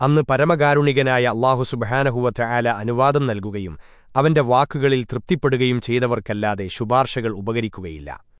അന്ന് പരമകാരുണികനായ അള്ളാഹു സുബഹാനഹുവറ്റ ആല അനുവാദം നൽകുകയും അവന്റെ വാക്കുകളിൽ തൃപ്തിപ്പെടുകയും ചെയ്തവർക്കല്ലാതെ ശുപാർശകൾ ഉപകരിക്കുകയില്ല.